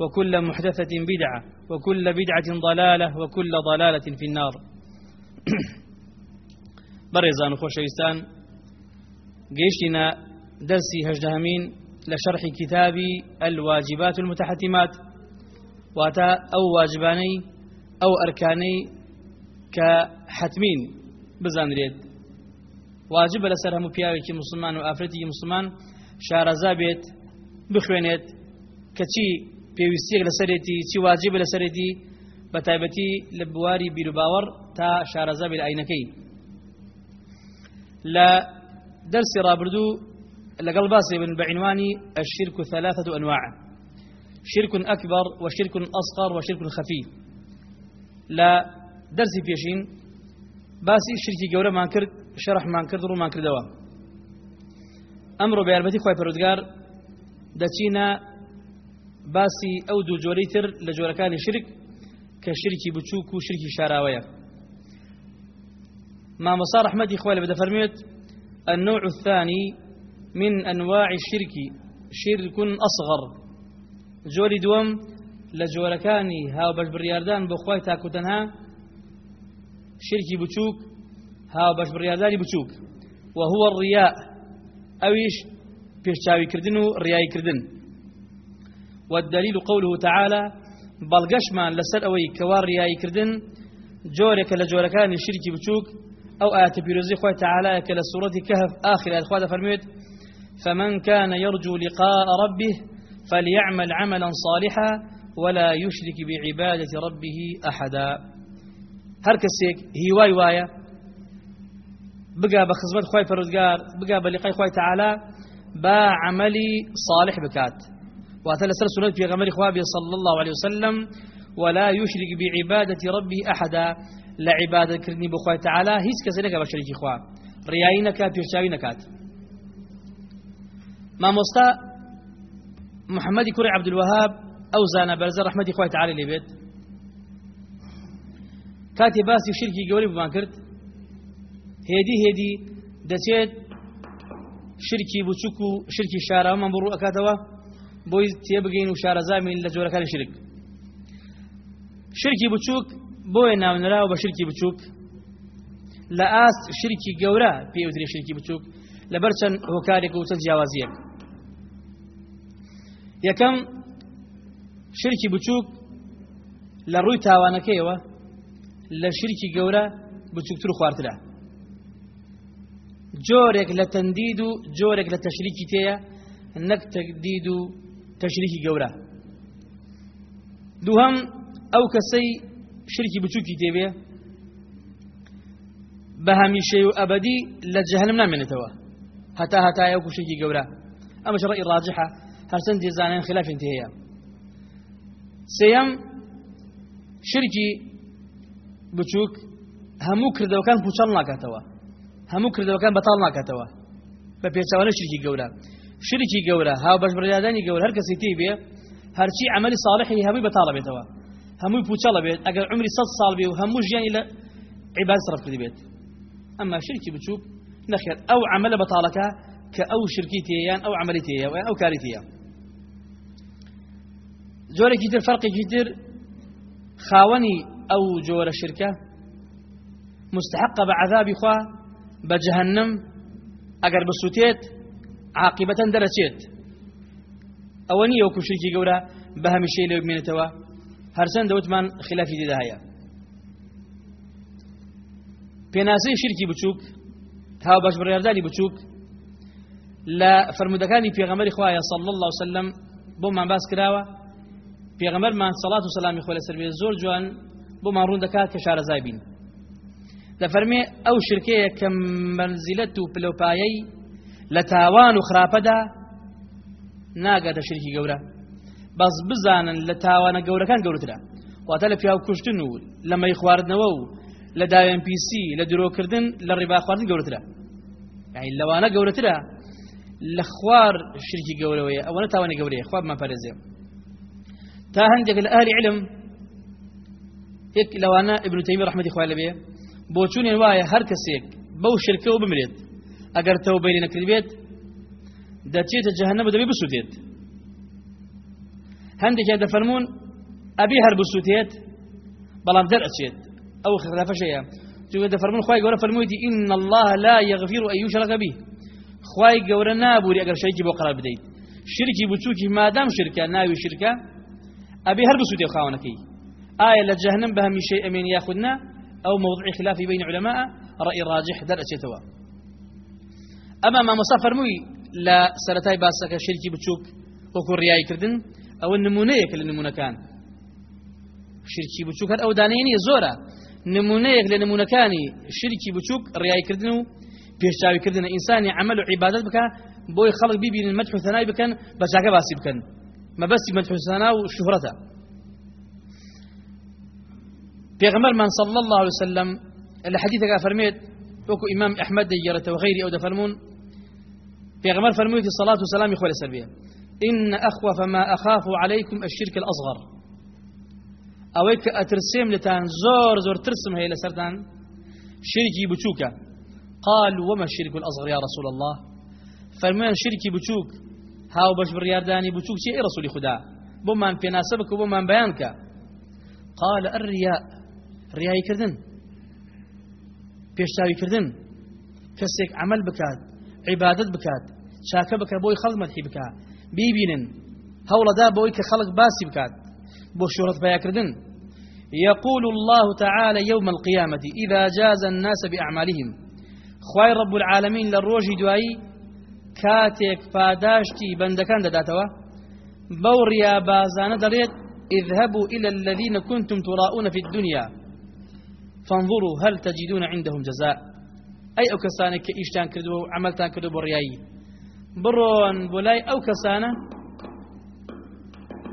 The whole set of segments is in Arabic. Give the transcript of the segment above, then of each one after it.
وكل محدثة بدعة وكل بدعة ضلالة وكل ضلالة في النار. برزان خوشويستان. قيشنا درسي هجدهمين لشرح كتاب الواجبات المتحتمات. واتا أو واجباني أو أركاني كحتمين. بزان ريد واجب لسر هم پیاوێکی مسلمان و ئافرەتی مسلمان. چی پێویستیەک لەسەرێتی چی واجب لەسەرێتی بە تایبەتی لە بواری تا شارەزا بێت ئاینەکەی لە دەرسی ڕابردوو لەگەڵ باسی عنوانی الشرك ثلاثة أنواع. شرك أكبر وشرك أصغر وشرك خفي. لا درسي بيشين باسی شرکی گەورەمان کرد شەرحمان کرد ڕوومان کردەوە ئەمڕۆ بە یارمەتی خۆی پەرودگار دەچینە باسی ئەو دوو جۆرەی تر لە جۆرەکانی شرک کە شرکی بچووک و شرکی شاراوەیە. مامۆسا ڕەحمەتی خۆی لە بدەفەرمێت النوع الثاني من أنواع الشرك شرك أصغر. جۆری دووەم لە جۆرەکانی هاو بەش بڕیاردان بۆ خۆی تاکوتەنها شرکی بچووک هاو بەش بڕیاردانی بچووک. وهو الرياء ئەویش پێشچاویکردن و ڕیایکردن. والدليل قوله تعالى بەڵگەشمان لەسەر ئەوەی کەوا ڕیایکردن جۆرێکە لە جۆرەکانی شرکی بچووک أو آية بيروزي خوي تعالى كلا سورة كهف آخر خوي فرميت فمن كان يرجو لقاء ربه فليعمل عملا صالحا ولا يشرك بعبادة ربه أحدا. هركسيك هواي وايا بقى بخزمت خوي فرزقار بقى بلقاء خوي تعالى با عملي صالح بكات واتلا سنة في غمر خوابي صلى الله عليه وسلم ولا يشرك بعبادة ربه أحدا. لعبادة كرني بخوي تعالى هيس كذلك بشريك خواب. رياينك بيرشاوينكات ما مستا محمد كوري عبد الوهاب أو زانا برزر رحمتي خوي تعالى لي بيت. كاتي باسي شركي قولي بما هيدي هيدي. دسيت شركي بوچوكو بۆی تێبگەین و شارەزامین لە جۆرەکانی شرک. شرکی بچووک بۆیە ناونراوە بە شرکی بچووک. لە ئاست شرکی گەورە پێوتری شرکی بچووک لەبەر چەند هۆکارێک و چەند جیاوازیەک. یەکەم شرکی بچووک لە ڕووی تاوانەکەیەوە لە شرکی گەورە بچووکتر و خوارترا جۆرێک لە تەندید و جۆرێک لە تەشریکی تەیە نەک تەدید و تەشریکی گەورە. دووهەم ئەو کەسەی شرکی بچووکی تێبێ بە هەمیشەی و ئەبدی لە جەهنم نامێنێتەوە. هەتا هەتایە و کوشێکی گەورە. ئەمەش ڕێی ڕاجحە هەرچەند دیزانین خلاف هەیە. سێەم شرکی بچووک هەموو کردەوەکان پوچەڵ ناکاتەوە. هەموو کردەوەکان بەتاڵ ناکاتەوە. بە پێچوانە شرکی گەورە. شرکی گەورە هاو بەش بڕیادانی گەورە هەر کەسی تی بێ هەرچی عملی صالحی هەمووی بەتاڵە بێتەوە هەمووی پوچەڵە بێت ئەگەر عمری سەد ساڵ بێ و هەموو ژیانی لە عیباد سرف کردی بێت ئەمما شرکی بچووک نخير أو عمل بطالك كأو شركيتي يعني أو عمليتي أو كاريتي جوري كتير فرق كتير خاوني أو جور الشركة مستحق بعذاب إخوة بجهنم أقر بسوتيت عاقبەتەن دەرەچێت. ئەوە نیە و کوشێکی گەورە بە هەمیشەی لێ بمێنێتەوە. هەرچەند دەوتمان خلافی دیدا هەیە پێناسەی شرکی بچووک تاو بەش بڕێردانی بچووک لە فرمودەکانی پێغەمەری خوایە صڵ الله وسلم بۆمان باس کراوە پێغەمەرمان سەڵات و سەسلامی خۆ لە سەرێ زۆر جوان بۆمان ڕوون دەکات کە شارەزای بین. دەفەرمێ ئەو شرکەیە کە منزیلەت و پلۆپایەی لە تاوان و خراپەدا ناگاتە شرکی گەورە. بەس بزانن لە تاوانە گەورەکان گەورترە. واتە لە پیاو کوشتن و لە مەی خواردنەوە و لە داوێن پیسی لە درۆکردن لە ڕێبا خواردن گەورترە. یعنی لەوانە گەورەترە لە خوار شرکی گەورەوەیە ئەوەنە تاوانە گەورەیە. خوابمان پارێزێ تا هەندێک لە ئەهلی علم یەک لەوانە ابن تەیمی ڕحمەتی خوای لەبێ بۆ چوونێن وایە هەر کەسێک بەو شرکەوە بمرێت. ئەگەر تەوبەی نەکرد بێت دەچێتە جەهەنەمە دەبێ بسووتێت هەندێکیان دەفەرمونون ئەبی هەر بسووتێت دەرئەچێت أو خلاف شيئا تقول فرمون خواي قولا فرمويتي إن الله لا يغفر أن يشرك به. خواي قولا نابوري أقر شركي بو قرار شركي بتوكي ما دام شركة ناوي شركة أبي هرب سودي خاونكي آية لجهنم بها من شيء من ياخذنا أو موضوع خلاف بين علماء رأي راجح در أما ما مصفر موي لا سرتاي باسك شركي بتشوك وكو رياي كردن أو النمونية كل كان. شركي هل أو دانيني زورا. نمونەیەک لە نمونونەکانی شرکی بچووک ڕایکردن و پێشاویکردن ئینسانی عمل و عیبادت بکە بۆی خەڵک بیبینن مەدح و ثنای بکەن بە جاگە باسی بکەن مەبەستی مەدح و ثنا و شهرەتە پێغەمبەرمان صلى الله عليه وسلم لە حديثك فرميت وكو إمام أحمد ديرة وغيري دفرمون غمر فرميت الصلاة والسلام إخوة السلبية إن أخوف ما أخاف عليكم الشرك الأصغر. ئەوەی کە ئەترسێم لەتان زۆر زۆر ترسم هەیە لەسەردان شرکی بچووکە. قال وما الشرك الأصغر يا رسول الله؟ فرمان شرکی بچووک هاو بەش بڕیاردانی بچووک چی رسولی خدا بۆمان پێناسە بکە بۆمان بەیان کە قال الرياء ڕیایی کردن. پێشتاوی کردن. کەسێک عمل بکات. عیبادت بکات چاکە بکە بۆی خەڵک مەدحی بکە. بیبینن هەوڵەدا بۆی کە خەڵک باسی بکات. بۆ شۆڕەت بەیاکردن. يقول الله تعالى يوم القيامة إذا جازى الناس بأعمالهم. خواي رب العالمين للروج دوائي كاتك پاداشتی بەندەکان داتوا بوريا بازان دريت اذهبوا إلى الذين كنتم تراؤون في الدنيا. فانظروا هل تجدون عندهم جزاء. أي أو كسانك إيشتان كردو عملتان كردو برياي. برون بولاي أو كسانة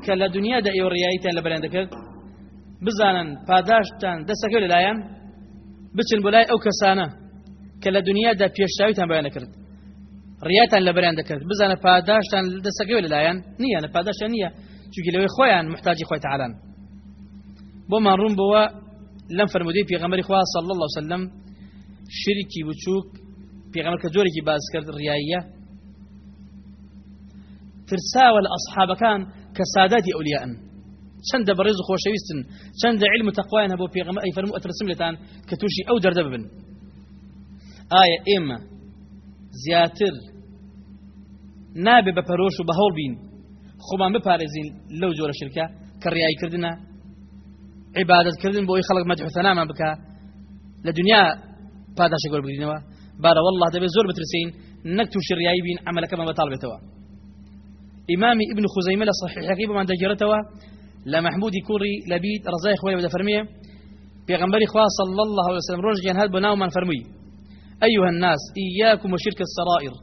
کە لە دنیادا ئێوە ڕیاییتان لە بەریان دەکرد بزانن پاداشتان دەستەکە لەلایەن بچن بۆ لای ئەو کەسانە کە لە دنیادا پێشتاویتان بەیان دەکرد ڕیاتان لە بەریان دەکرد بزانە پاداشتان دەستەکەوێ لەلایەن نییە لە پاداشتان نییە چونکی لەوەی خۆیان محتاجی خۆی تعالان بۆمان ڕوون بووە لەم فرمودەی پێغەمبەری خوا صلی الله وسلم شرکی بچووک پێغەمە کە زۆرێکی باز کرد ڕاییە ترساوە لە ئەسحابەکان کە ساداتی ئەولیان چەندە بەڕێز و خۆشەویستن چەندە علم تەخوایان هەبوو پێغەمە ئەی فەرمو ئەترسم لێتان کە تووشی ئەو دەردە ببن. ئایا ئێمە زیاتر نابێ بە پەرۆش و بە هەڵ بین خۆمان بپارێزین لەو جۆرە شرکە کە ڕیایکردە عیبادتکردن بۆی خەڵک مەجحوتەنامان بکە لە دنیا پاداش قول بگرینەوە بارە والله دەبێت زۆر بترسین نەکتو شریایی بین عملەکەمە بەتاڵبێتەوە إمام ابن خزيمة لصحيح حقيبة من دجرتوا. لمحمود كوري لبيد رزاي خوي بدأ فرمية. بيغمبر إخوة صلى الله عليه وسلم رجع هاد بناو من فرمي أيها الناس إياكم وشرك السرائر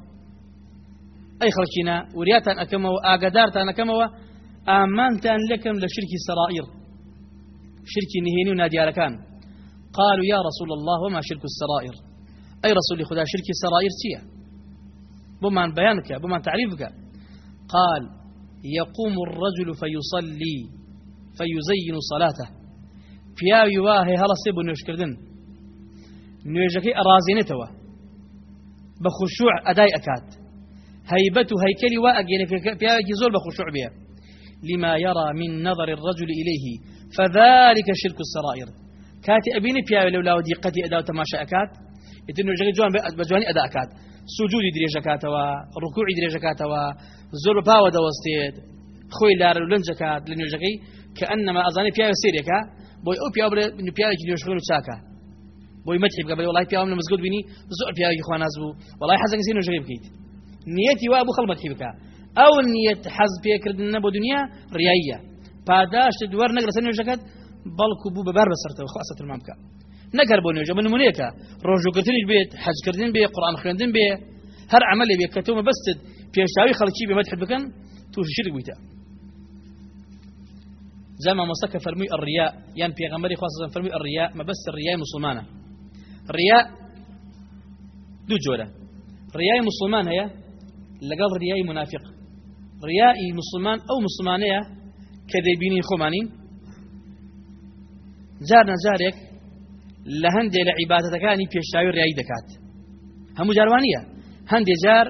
أي خلقنا ورياتا أكما وآقدارتا أكما آمانتا لكم لشرك السرائر شرك نهيني ونادي كان. قالوا يا رسول الله وما شرك السرائر؟ أي رسول خدا شرك السرائر تيه بمان بيانك بمان تعريفك. قال يقوم الرجل فيصلي فيزين صلاته. پیاوی واه هەڵە سێ بۆ نوێشکردن نوێژەکەی ئەرازێنێتەوە بخشوع أداي أكاد. هيبة هيكلي وأجينك في زول بخشوع بها لما يرى من نظر الرجل إليه فذلك شرك السرائر. کاتی ئەبینی پیاوێ لەو لاوە دیقەتی ئەدا و تەماشا ئەکات ئتر نوێژەکە جوان بە جوانی ئەدا ئەکات. سوجودی درێژەکاتەوە ڕکوعی درێژەکاتەوە زۆر پاوە دەوەستێت خۆی لار و لەنجەکات لە نوێژەکەی کە ئەنەما ئازانی پیاوە سێرێکە بۆی ئەو پیا پیاێکی نوێژخن و چاکە. بۆی مەتیب بە وڵای پیاوە لە مزگوت بینی زۆر پیاوێکی خواناز بوو. وڵای حەزەکەسی نوێژەکەی بکەیت. نیەتی وا بوو خەڵمەتی بکە. ئەو نیەت حەز پێکردن نە بۆ دنیا ڕاییە پاداش دووار نەگرسە نوێژەکەت بەڵکو بوو بەبار بەسەرەوە خواستمان بکە. نەگەر بۆ نوێژە من نمونونەیەکە ڕۆژوگرتنیش بێت حەجکردن بێ قڕان خوێندن بێ هەر ئەمەلێ بێ کە تۆمە بەستت پێشاوی خەڵکی بێمەت حد بکەن توشیر بوویتە زما مەسەکە فەرمووی ئەڕیا یان پێغەمەری خواستم فەرمووی ئەڕیا مەبەست ڕیای مسلمانە. ڕیا دوو جۆرە. ڕیای مسلمان هەیە لەگەڵ ڕیای منافق. ڕیای مسلمان ئەو مسلمانەیە کە دەیبینی خۆمانین جار نەجارێک لە هەندێک لە عیباتەکانی پێشاوی ڕیایی دەکات هەموو جاروانیە هەندێک جار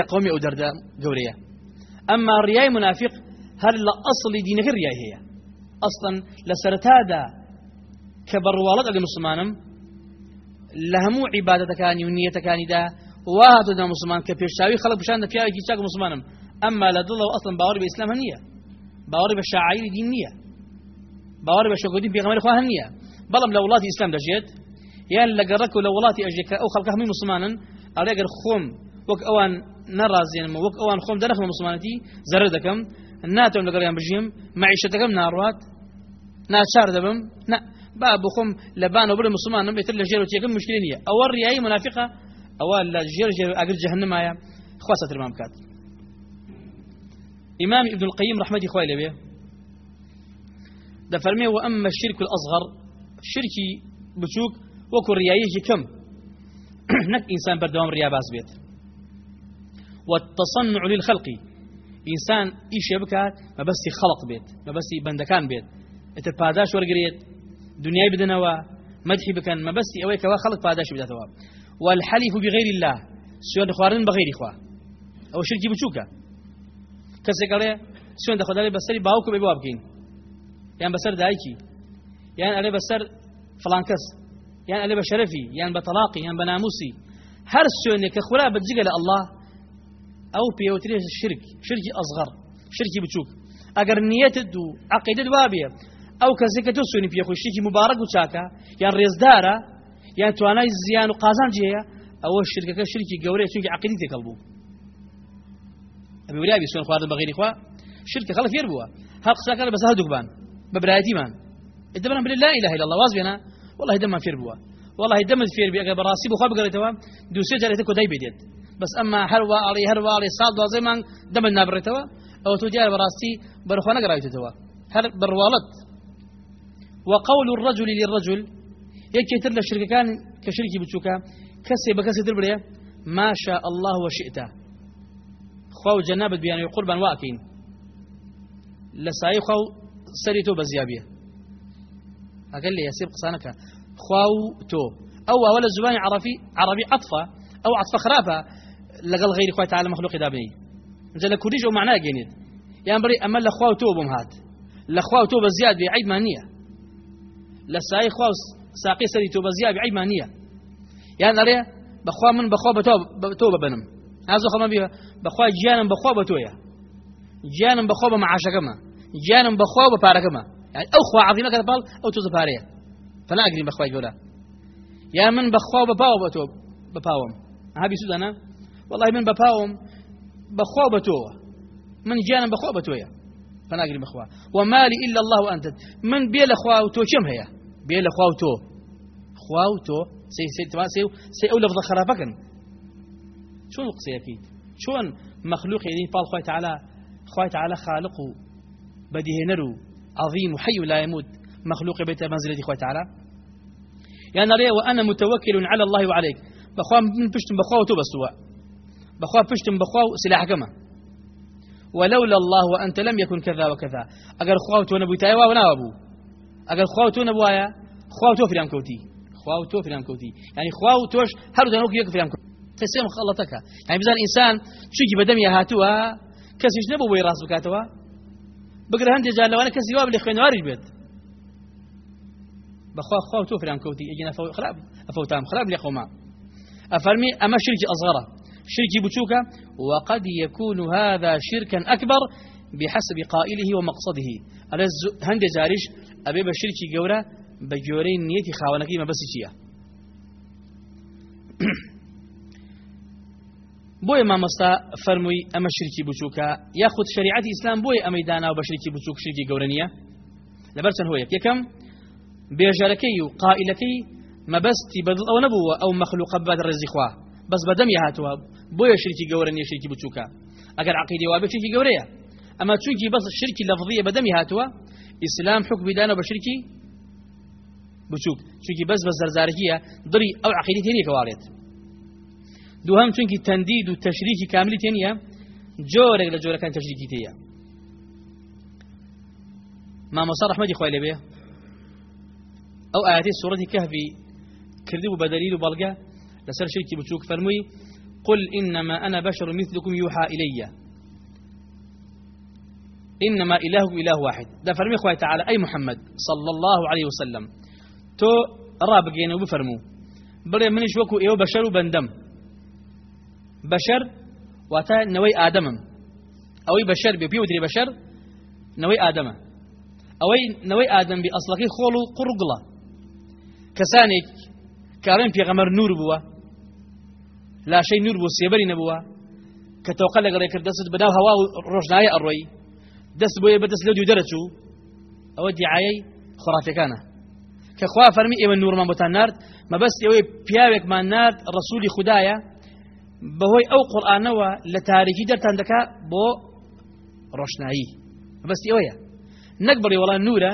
دەقومی ئەو دەردە گەورەیە ئەمما ڕیای منافق هەر لە ئەسڵی دینەکە ڕیای هەیە ئەسڵەن لە سەرتادا کە بەڕواڵەت ئەگە مسلمانم لە هەموو عیباەتەکانی و نیەتەکانیدا وهاتۆدا مسلمان کە پێشاوی خەڵک پیشان پیاوێکی چاک مسلمانم. ئەسڵم باوەڕ بە ئیسلام نییە باوەڕ بە شاعری دین نییە باوەڕ بە شەکۆدی پێغەمبەری خوا هەم نییە بەڵام لە وڵاتی ئیسلام دەژێت یان لە گەڕەک و لە وڵاتی ئەژێکە ئەو خەڵکە هەمووی مسلمانن ئەڵێگەر خۆم وەک ئەوان نەڕازێنم وەک ئەوان خۆم دەرەخمە مسلمانەتی زەرر دەکەم ناتۆم لەگەڵیان بژیم معیشەتەکەم ناڕات ناچار دەبم با بخۆم لە بانەوە بڵێ مسلمانم بێتر لە ژێر وچێکم مشکلی نییە ئەوە ڕیایی منافقە ئەوە لە ژێر ژێر ئەگەر جەهنمایە خواسە ترمان بکات إمام ابن القيم رەحمەتی خوای لێبێ دەفەرمێ وأما الشرك الأصغر شرکی بچووک وەکو کەم؟ نك إنسان بردوام ريا باس بيت. والتصنع للخلق. إنسان إيش يبكات؟ ما بس خلق بيت ما بس بندكان بيت. اتباداش ورقريت دنياي بدنوا مدحي بكن ما بس أوي كوا خلق باداش بدأتوا والحلف بغير الله. سيون خوارن بغير إخوة. أو شركي بشوكا كسي قال سيون دخل عليه بسري باوكو يعني بسر دايكي يعني عليه بسر فلان كس يعني عليه بشرفي يعني بطلاقي يعني بناموسي. هر سيون كخولا بتجيك الله أو بيوتري الشرك شركي أصغر شركي بتشوك. أجر نيته عقيدة وابية ئەو کەسێک کە تۆ سوێنی پێخۆشتێکی مبارەک و چاکە یان ڕێزدارە یان توانای زیان و قازان جەیە ئەوە شرکەکە شرکی گەورەیە چونکی عقیدی تێکەڵ بوو ئەبێ وریابی سوێن خواردن بەغیری خوا شرکە خەڵک فێر بووە هەر قساکە بەس هەردووکبان بە برایەتیمان دەبرم بڵێ لا إله إلا الله. واز بێنە والله دەمە فێر بووە والله فێر بێ ئەگە بەڕاستی بخوا بگەڕێتەوە دووسێ جارێتە کۆدای بێدێت بەس ئەمما هەروە ئاڵی هەروواڵی ساڵ دوازەی مانگ دەمت نابڕێتەوە ئەو تۆ دیارە بەڕاستی بەرخوا نەگەڕایتەوە هەر بڕواڵەت وقول الرجل للرجل. یەکێ تر شرکەکان کە شرکی بچووکە. كسي بكسي تربريا ما شاء الله وشئت. خو جنابت بيان قربان واكين لساي خو سريتو بزيابيه أقل لي يسيب قصانك. خواو تو. أو ولا زبان عربي عربي عطفة أو عطفة خرافة. لقل غير خواه تعالى مخلوق دابني نزل كوريج ومعناه جنيد يعني بري أما لخواو تو بمهات لخواو تو بزياد بعيد مانية لسای خوا ساقي سري تو بزيا بعيب مانيه يعني أريه بخوا من بخوا بتو بتو ببنم. خما بيه بخوا جانم بخوا بتويا. جانم بخوا بمعاشكما جانم بخوا بباركما يعني أو خوا عظيمة كذا بال أو توز باريه فلا أقري بخوا جولا يا من بخوا بباو بتو بباوم هابي سودانا والله من بباوم بخوا بتو من جانم بخوا بتويا فلا أقري بخوا. ومالي إلا الله وأنت من بيل أخوا وتو كم هي بيل خواوتو خواوتو سي سي سي سي أو لفظ خرافكن شون القصة أكيد شون مخلوق يدين فال خوي تعالى خوي تعالى خالق بديه نرو عظيم وحي لا يموت مخلوق بيت منزلة خوي تعالى. يعني ريا وأنا متوكل على الله وعليك. بخوا من بشتم بخوا تو بسوا بخوا بشتم بخوا سلاح كما. ولولا الله وأنت لم يكن كذا وكذا. أجر خواوت ونبوتاي ونابو أجر خواوت ونبوايا خوا تو فرام كوتي. خوا تو فرام كوتي. يعني خوا توش هر دانو يك فرام كوتي. تسيم خلطك. يعني بزان إنسان شوكي بدمي هاتوها كسيش نبو بوي راس بكاتوا بقر هندي جال كسي واب اللي خوين وارج بيت بخوا خوا عن كوتي اجينا فو خراب افوتام خراب لي خوما افرمي اما شرك اصغر شرك بوتوكا وقد يكون هذا شركا اكبر بحسب قائله ومقصده على هند زارش ابي بشركي جورا بجورين نيتي خاونكي ما بس ما مستا فرموي اما شركي بوتوكا ياخذ شريعه الاسلام بوي اما دانا وبشركي بوتوك شركي جورانيه لبرسن هو يكم بێژەرەکەی و قائلەکەی مەبەستی بەدڵ ئەو نەبووە ئەو مەخلوق بەد ڕێزیخوا بەس بەدەمی هاتووە بۆیە شرکی گەورە نیە شرکی بچووکە. ئەگەر عقیدی وابێ شرکی گەورەیە ئەمە چونکی بەس شرکی لەفظیە بەدەمی هاتووە ئیسلام حکم بدانە بە شرکی بچووک چونکی بەس بە زەرزارکیە دڕی ئەو عقیدی دووهم چونکی تەندید و تەشریکی کاملی تێنیە جۆرێک لە جۆرەکان تەشریکی تێیە مامۆسا ڕەحمەتی خۆی لەبێ. أو آيات سورة كهف كذب بدليل بلغة لسر شيء بشوك فرمي قل إنما أنا بشر مثلكم يوحى إلي. إنما إله إله واحد. ده فرمي أخوة تعالى أي محمد صلى الله عليه وسلم. تو رابقين وبفرمو بل من وكو إيو بشر بندم بەشەر واتە نەوەی ئادەمم. ئەوەی بەشەر بێ پێ ودرێ بەشەر نەوەی ئادەمە. ئەوەی نەوەی ئادەم بێ ئەسڵەکەی خۆڵ و قڕگوڵە کەسانێک کاڵێن پێغەمەر نور بووە لاشەی نور بوو سێبەری نەبووە کە تۆقە لەگەڵێ کرد دەست بەناو هەوا و ڕۆژنایە ئەڕۆی دەست بۆیە بەدەست لە دوو دەرەچوو ئەوە دیعاەی خۆڕافەکانە کە خوا فەرمی ئێوە نورمان بۆتان نرد مەبەست ئەوەی پیاوێکمان نرد ڕسوولی خدایە بەهۆی ئەو قورآانەوە لە تاریکی دەرتان دەکا بۆ ڕۆشنایی مەبەستی ئەوەیە نەک بڵێ وەڵان نورە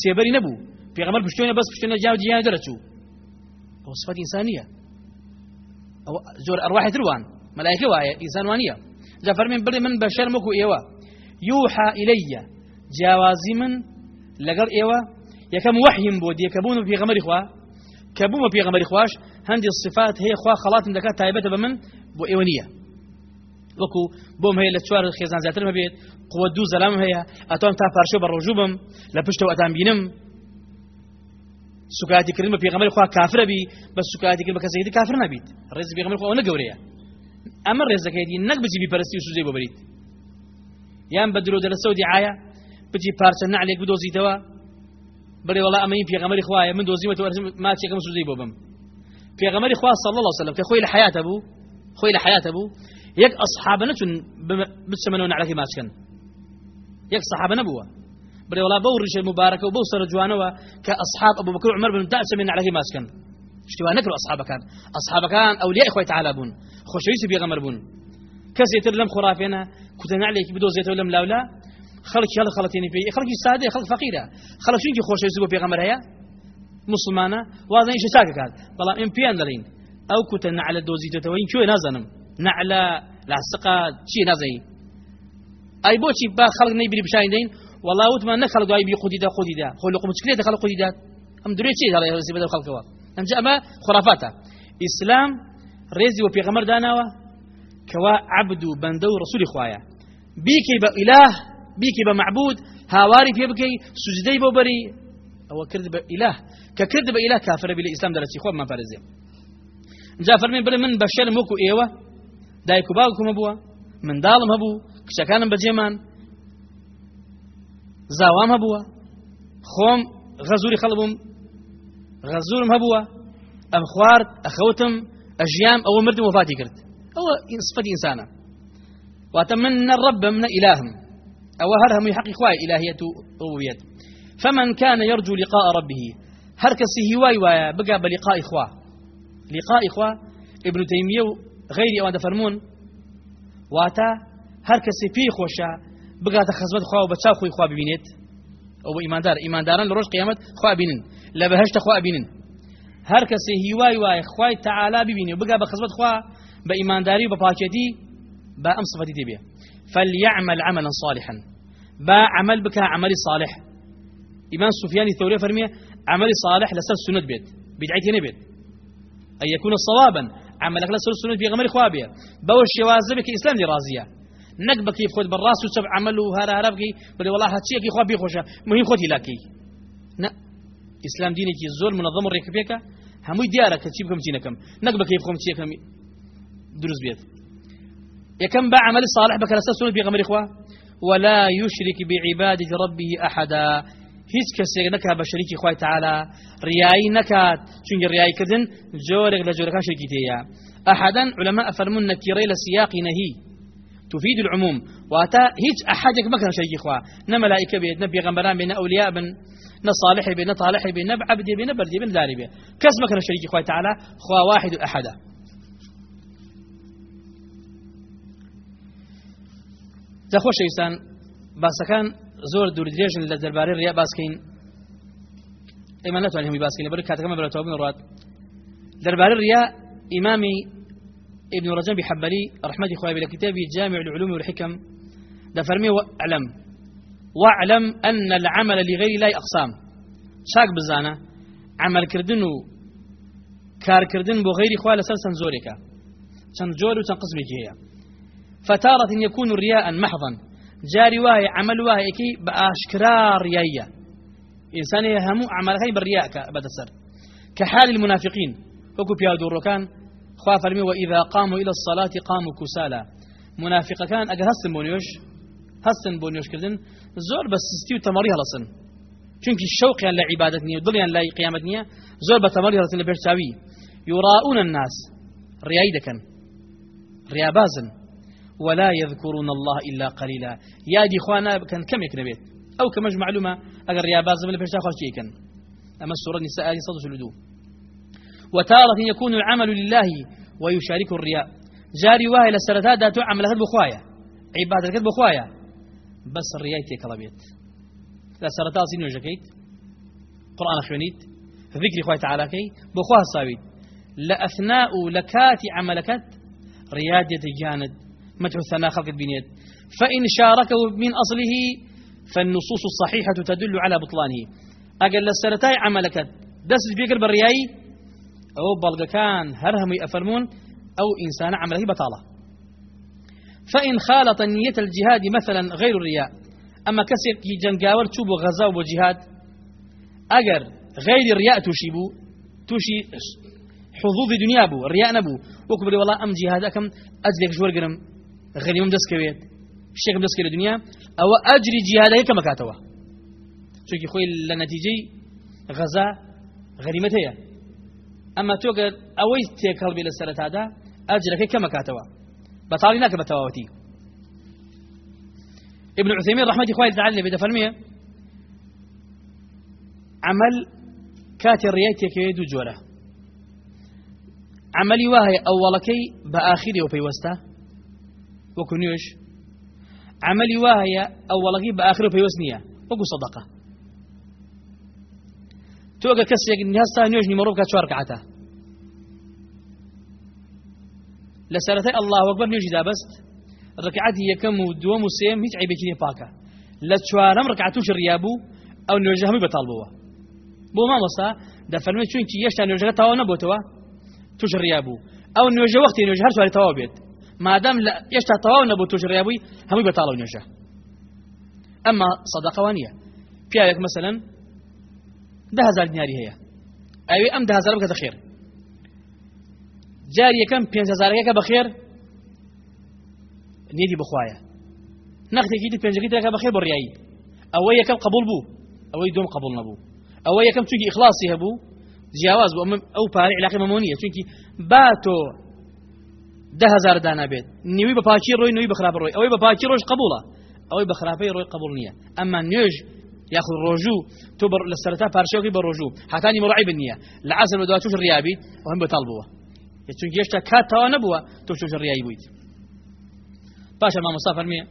سێبەری نەبوو پێغەمبەر پشتێنە بەس پشتێنە جاو جیان دەرەچوو ئەو صفەت ئینسانیە ئەو زۆر ئەرواحی تروان مەلایکە وایە ئینسان وانە جا فەرمین بڵێ من بەشەر مەکو ئێوە یوحا ئیلەیە جیاوازی من لەگەڵ ئێوە یەکەم وحیم بۆ دیەکەبوون و پێغەمەری خوا کە بوومە پێغەمەری خوش هەندی صفات هەیە خوا خەڵاتم دەکات تایبەتە بە من بۆ ئێوە نییە. وەکو بۆم هەیە لە چوار خێزان زیاتر هەبێت قوە دوو زەلام هەیە ئەتۆم تا پارشە بە ڕۆژوو بم لە پشتەوە ئەتان بینم. سوکاتی کردن بە پێغەمبەر خوا کافرە بی بە سوکاتی کردن بە کەسێکی کافر نەبیت ڕێز پێغەمبەر خوا نەگەورەیە. ئەمە ڕێزەکەیتی نەک بچی بیپەرستی و سوزەی بۆ بریت یان بە درۆ دەرەسە و دیعاە بچی پارچە نعلێک بدۆزیتەوە بڵێ وڵا ئەمە پێغەمبەری خوایە من دۆزیمەوە ماچێکم سوزەی بۆ بم پێغەمبەری خوا صلی الله وسلم کە خۆی لە حیاتە بوو خۆی لە حیاتە بوو یەک ئەصحابە نەچون بچەمەنەوە نعلەکەی ماچکەن یەک صحابە نەبووە بل ولا بورش المباركة وبوسر جوانوا كأصحاب أبو بكر وعمر بن دأس من عليه ماسكن اشتوا نكروا أصحاب كان أصحاب كان أولياء إخوة تعالى بون. خوشويس بيغمر نعليك بدو زيت ولم لا ولا خلق يلا خلطيني في خلق السادة خلق فقيرة. خلق شنك خوشويس بيغمر هيا مسلمانة. وهذا إيش ساكا كان والله إن بيان دلين أو كنت نعلى دوزيت توين شو نازنم؟ نعلى لا سقا شي نازي أي بوشي با خلق نيبري بشاين دين؟ والله وتما نخل قاي بي قديدا قديدا خلق مشكلة خلق قديدا أم دري شيء هذا يصير بدل خلقه أم جاء ما خرافاته إسلام رزي وبيغمر داناوا كوا بيكي بمعبود هاواري في بكي سجدي بوبري أو كرد بإله ككرد بإله كافر بالإسلام درتي خو ما فارزي. جاء فرمين بل من بشر موكو إيوه دايكو باوكو مبوا. من دالم هبو كشكان بجيمان زاوام هەبووە خۆم غەزوری خەڵبووم غەزورم هەبووە ئەم خوارد ئەخەوتم ئەژیام ئەوە مردم وفاتی کرد ئەوە واتە من إلههم. أو هرهم يحقق خواه إلهية ربوبية؟ فمن كان يرجو لقاء ربه هر كسي هواي وايا بقى بلقاء إخوة؟ لقاء إخوة؟ ابن تيمية غير أوان فرمون. واتا هر كسي في خوشا بگاتە خزمەت خوا و بە چاو خۆی خوا ببینێت ئەو بە ئیماندار ئیمانداران لە ڕۆژ قیامەت خوا بینن لە بەهشتە خوا بینن هەر کەسێ هیوای وایە خوای تعالا ببینێ بگا بە خزمەت خوا بە ئیمانداری فليعمل عملا صالحا. با عمل بك عمل صالح. إمام سفيان الثوري فرمي عمل صالح لسر سنة بيت. بدعيتي نبيت أن يكون صوابا. عملك لسر سنة غمر خوابية بوش شوازبك إسلام نك بكي خود بالراس وسب عمله هذا هذا بكي. بلي والله هاتشي كي خوابي خوشة مهم خودي لاكي. نا. إسلام دينك زور منظم الركبيك هموي ديارك تجيبكم تينكم نك بكي بخم تيكم دروز بيت. يكم بعمل الصالح بك في غمر خواه ولا يشرك بعبادة ربه أحدا. هیچ کەسێک نەکا بە شەریکی تعالا ڕیایی نەکات چونکە ڕیایکردن جۆرێک لە جۆرەکان شرکی تەیە أحدا علماء فرمون نكيري لسياق نهي. تفيد العموم. واتا هيج أحدك ما كان شريك إخوة. نا ملائكة بيت نبي غنبران بين أولياء بن نا صالح بين نا طالح نا عبد بين بردي بين داري بين كس ما كان شريك إخوة تعالى. خوا واحد أحدا. دەخۆش ئەویستان باسەکان زۆر دوور درێژن لە دەربارەی ڕیا باسکەین. ئێمە ناتوانین هەمی باسکەین لەبەر کاتەکەمە بەرەتەوە بنڕات دەربارەی ڕیا ئیمامی ابن رجب حبلي رحمة إخوة إلى كتابه جامع العلوم والحكم ده فرمي واعلم واعلم أن العمل لغير الله أقسام شاك بزانا عمل كردن كار كردن بغير إخوة لسلسا زورك تنجور وتنقسمك هي فتارة يكون رياء محضا. جاري واهي عمل واهي كي بأشكرار رياية إنسان يهمو عملها بالرياء بدسر كحال المنافقين. وكو بيادو الركان خوا فرمي وإذا قاموا إلى الصلاة قاموا كسالى منافق كان أجا هستن بونيوش. هستن بونيوش كردن. زور بس ستيو تمريها لصن. چونك الشوق يعني لعبادتني وضل يعني لقيامتني زور بتمريها لصن لبرتاوي يراؤون الناس. ريايدكن. ريابازن. ولا يذكرون الله إلا قليلا. يا دي إخوانا كان كم يكنبيت أو كمج معلومة؟ أجر رياباز من البرتاخ كان. أما السورة النساء صدق الودو وتارة يكون العمل لله ويشارك الرياء. جاري واهي لسرتا دا تعمل هذا بخوايا. عبادة كذب بخوايا. بس الرياء تيكلبيت لسرتا سينو جكيت قرآن خوانيت ذكر خواه تعالى كي. بخواه الصاويت لأثناء لكات عملكت ريادة جاند مدح الثناء خلق بنيت فإن شاركه من أصله فالنصوص الصحيحة تدل على بطلانه. أقل لسرتاي عملكت دس بيقر بالرياي أو بلغ كان هرهم يأفرمون. أو إنسان عمله بطالة. فإن خالط نية الجهاد مثلا غير الرياء. أما كسر جنقاور توب غزاء وجهاد أجر غير الرياء تشيبو. تشي حظوظ دنيا بو الرياء نبو. وكبري والله أم جهاد أكم أجلك جور قرم غنيم دسكويت الشيخ دسكويت الدنيا. أو أجري جهاد هيك مكاتوا شو كي خوي لنتيجي غزاء غنيمتها ئەمە تۆگەر ئەوەی تێکەڵبی لە سەرەتادا ئەجرەکەی کەمەکاتەوە بەتاڵی ناکە بەتەواوەتی ابن عثيمين رحمة إخواني تعالى بدا فرمية عمل كات الريايتك يدو جورة. عملي واهي أولكي بآخري وبيوستا. وكنيوش. عملي واهي أولكي بآخري وبيوسنية وكو صدقة. توقع كسيك هستا نيوجني مروبك چوار كعتا لسرتي الله أكبر نيوجي دابست ركعتي يكم ودوم وسيم هيج عيبك لي باكا. لا تشوارم ركعتوش الريابو أو نيوجي همي بطالبوا بو ما مصا. دا فرمي چون كي يشتا نيوجي تاوا نبوتوا توش الريابو. أو نيوجي وقت سوالي تاوا بيت مادەم لە ئێشتا تەواو نەبوو توژڕێبووی هەمووی بەتاڵە و نوێژە. ئەمما سەدەقەوە نییە. پیاوێک مەسەن دههزار دیناری هەیە. ئەوێ ئەم دههزار بکەتە خێر. جار یەکەم پێهزارەکە بە خێر نێدی بخواە نەختێکی پێنجەکەی دەکە بە خێر بڕیایی ئەوە یەکەم قبول بوو ئەوەی دوم قبول نەبوو. ئەوە یەکەم چونکی ئخلاصی هەبوو جیاواز بوو ئەو پارە علاقی مەمونیە چونکی با تۆ دههزار دانا بێت. نوی بە پاچی ڕۆی نوی بەخراپ ڕۆی. ئەوەی بە پاچی ڕۆژ قبوڵە ئەوەی بە خراپەی ڕۆی قبول نییە. ئەمما نوێژ یاخود ڕۆژوو تۆ لە سەرتا پارشێکی بە ڕۆژوو. هاتانی مڕعی بنیە لە عزم دو توش ڕیابی و هەم بەتال بووە. چون گەشتا کات تاوا نەبووە تۆ توش ڕیایی بوویت. پاشە مامۆسا فەرمیە.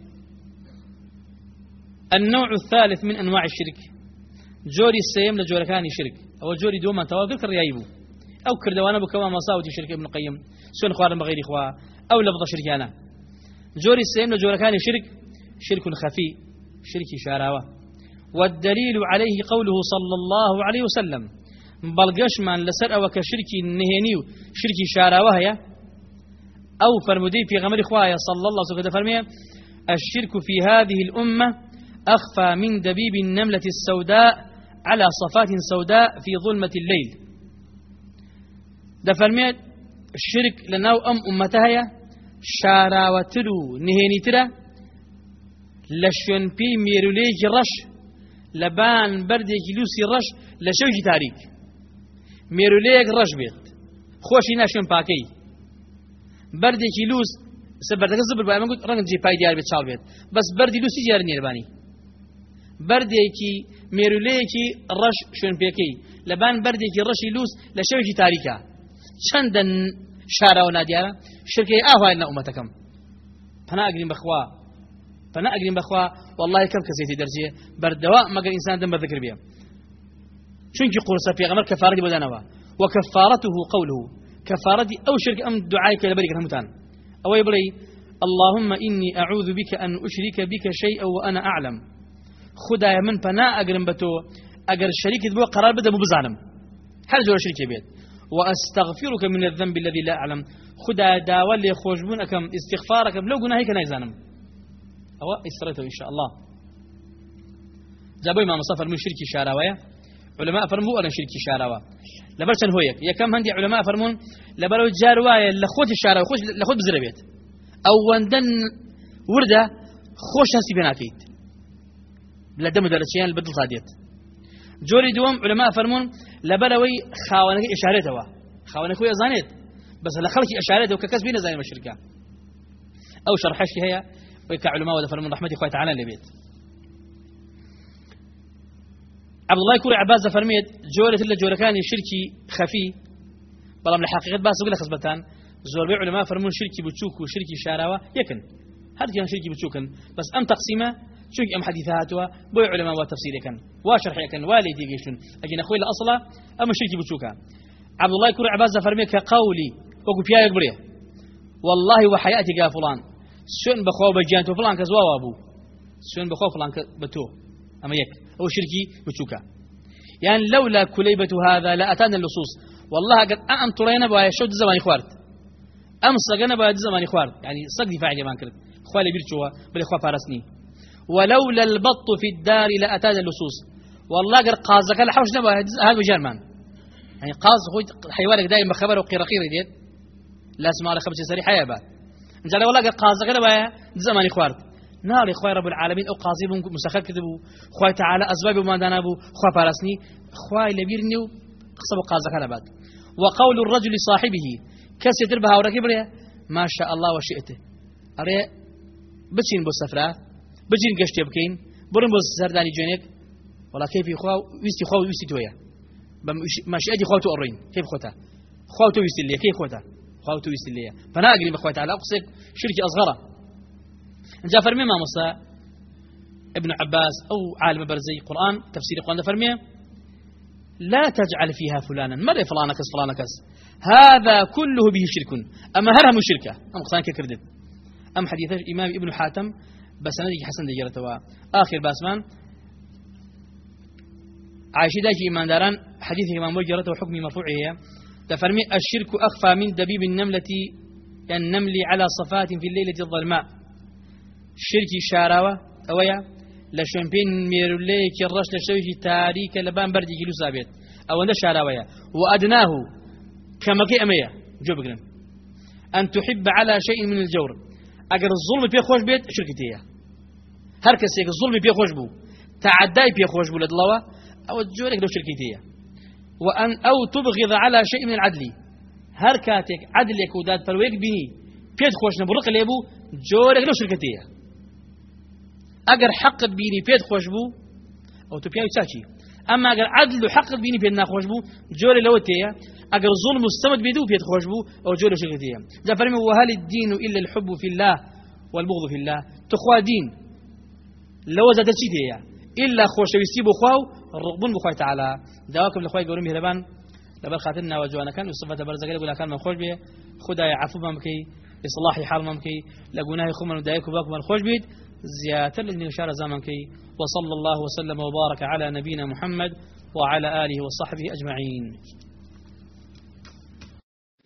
النوع الثالث من انواع الشرك. جوري السيم لجوركاني شرك او جوري دوما تواقل كريايبو او كردوانا بكما مصاوتي شرك ابن قيم سون خوارن بغير إخوة أو لفظ شركانا جوري السيم لجوركاني شرك شرك خفي شرك شاراوة. والدليل عليه قوله صلى الله عليه وسلم. بل قشمان لسر أو كشركي نهينيو شركي شارا وهي أو فرمودي في غمر إخوائي صلى الله عليه وسلم الشرك في هذه الأمة أخفى من دبيب النملة السوداء على صفات سوداء في ظلمة الليل. دفرميت شرک لە ناو ئەم ئومەتە هەیە شاراوەتر و نهێنیترە لە شوێنپی مێرولەیەکی ڕەش لەبان بەردێکی لوسی ڕەش لە شەوجی تاریک مێرولەیەک ڕەش بێت خۆشی ناشوێن پاکەی بەردێکی لوس سەبەردەکە زبر بە ئەمە گوت ڕەنگ جێپای دیار بێت چاڵ بێت بەس بەردی لوسی دیار نێربانی بەردێکی مێرولەیەکی ڕەش شوێنپێکەی لەبان بەردێکی ڕەشی لوس لە شەوێکی تاریکە چەندە شاراوە نادیارە؟ ئاوای لە ئومەتەکەم. پنا ئەگرین بەخوا. پنا ئەگرین بەخوا والله کەم کەسێتی دەرجێ بەردەوا مەگەر ئینسان دەم بەذکر بێ چونکی قورسە پێغەمبەر کەفارەتی بۆدانەوە وكفارته قوله. كفارتي أو شرك أم دعائك لبريك همتان أو يبلي اللهم إني أعوذ بك أن أشرك بك شيئا وأنا أعلم. خدا من فنا أقرم بتو أقر الشريك بو قرار بدا مو بزعلم هل جور شريك بيت وأستغفرك من الذنب الذي لا أعلم. خدا داول لي استغفاركم. لو قلنا هيك نايزانم أو استريته إن شاء الله. جابوا إمام مصطفى من شركي شاراوية علماء فرموا أنا شركي شاراوة. لبرشن هويك يا كم هندي علماء فرمون؟ لبرو جارواية لخوت الشارع خوش لخوت بزر بيت. أو وندن وردة خوش هسي بناكيت بلا دم درسيان البدل صاديت جوري دوم علماء فرمون لبروي خاونك إشارته خاونك هو زانيت. بس لخلك إشارته وككس بين زاني الشركة أو شرحش هي ويك علماء ولا فرمون رحمتي خوي تعالى لبيت عبد الله كوري عباس فرميت جورة إلا جورة كان شركي خفي. بلام لحقيقة باس وقال خصبتان زور بيع علماء فرمون شركي بتشوك وشركي شاراوة يكن. هذا كان شركي بتشوكن. بس أم تقسيمة شوك أم حديثاتها بيع علماء وتفسير كان واشرح يكن والدي جيشون أجينا أخوي الأصلة أم شركي بتشوكا عبد الله كوري عباس فرميت كقولي وقو فيها يقبريه والله وحياتي قال فلان. سن بخوا بجانتو فلان كزوا وابو سن بخوا فلان بتو. أما يك. أو شركي بتشوكا يعني لولا كليبة هذا لا أتانا اللصوص. والله قد أم ترينا بها شود زمان خوارت أم صقنا بها زمان خوارت يعني صق دفاع جمان كرت خوالي بيرتشوا بل إخوة فارسني. ولولا البط في الدار لا أتانا اللصوص. والله قد قازك الحوش نبا هذا جرمان. يعني قاز خوي حيوانك دائما بخبر وقيرقير ديت. لا اسمع على خبر سري حياة بعد انت والله قد قازك نبا زمان خوارت نار خوای رب العالمین أو قاضی بوم مسخر کرد بو خوای تعالی اسباب ما دانا بو خوا پارسنی خوای لبیر نیو قصب کلا بعد. وقول الرجل صاحبه كس يتربها وركبره ما شاء الله وشئته أري بچين بو سفرة بچين قشت بكين برن بو سرداني جونيك ولا كيف خوا ويستي خوا ويستي تويا. ما شئتي خوا تو أرين كيف خوتا؟ خوا تو ويستي ليه كيف خوتا؟ خوا تو ليه فأنا اقري بخوات تعالى أقصد شركة أصغرة. جاء فرمي ما مصا ابن عباس أو عالم برزي قرآن تفسير القرآن فرمي لا تجعل فيها فلانا. ماذا فلانا كس فلانا كس هذا كله به شرك. أما هرهم شركة أم قصان كردت أم حديث الإمام ابن حاتم بس ندي حسن دجرته آخر باسمان عائشة داجي إيمان داران حديث إمام وجرته وحكم مرفوعه تفرمي الشرك أخفى من دبيب النملة النمل على صفات في الليلة الظلماء. شرکی شاراوە ئەوەیە لە شوێنپێن مێرولەیەکی ڕەش لە شەوی تاریکە لە بان بەردێکی لوسا بێت ئەوەندە شاراوەیە و ئەدناه کەمەکەی ئەمەیە جۆ بگرن. أن تحب على شيء من الجور. أجر الظلم بيه خوش بيت شركتيه هر كسيك الظلم بيه خوش بو تعداي بيه خوش بو لدلوا أو جورك لو شركتيه وأن أو تبغض على شيء من العدل. هر كاتك عدلك وداد فرويك بيني بيت خوش نبرق ليبو جورك لو شركتيه اگر حق بینی پێت خۆش بوو ئەو تو پیاوی چاچی. ئەمما ئەگەر عدل و حق بینی پێت ناخۆش بوو جۆرە لەوە تەیە ئەگەر ظلم مستمد بيدو بيت خوش بو أو جورة شغتية جا فرمي وهل الدين إلا الحب في الله والبغض في الله. تخوى دين لو زاد تشيتيا إلا خوش يسيب خواو الرغبون بخوي تعالى دواكم لخوي قولوا مهربان. لبل خاتنا وجوانا كان وصفة برزقال يقول كان من خوش بيه خدا يعفو ممكي إصلاحي حال ممكي لقوناه خمن ودايكو باكم الخوش بيد زيادة لأن إشارة زمنكي وصلى الله وسلم وبارك على نبينا محمد وعلى آله وصحبه أجمعين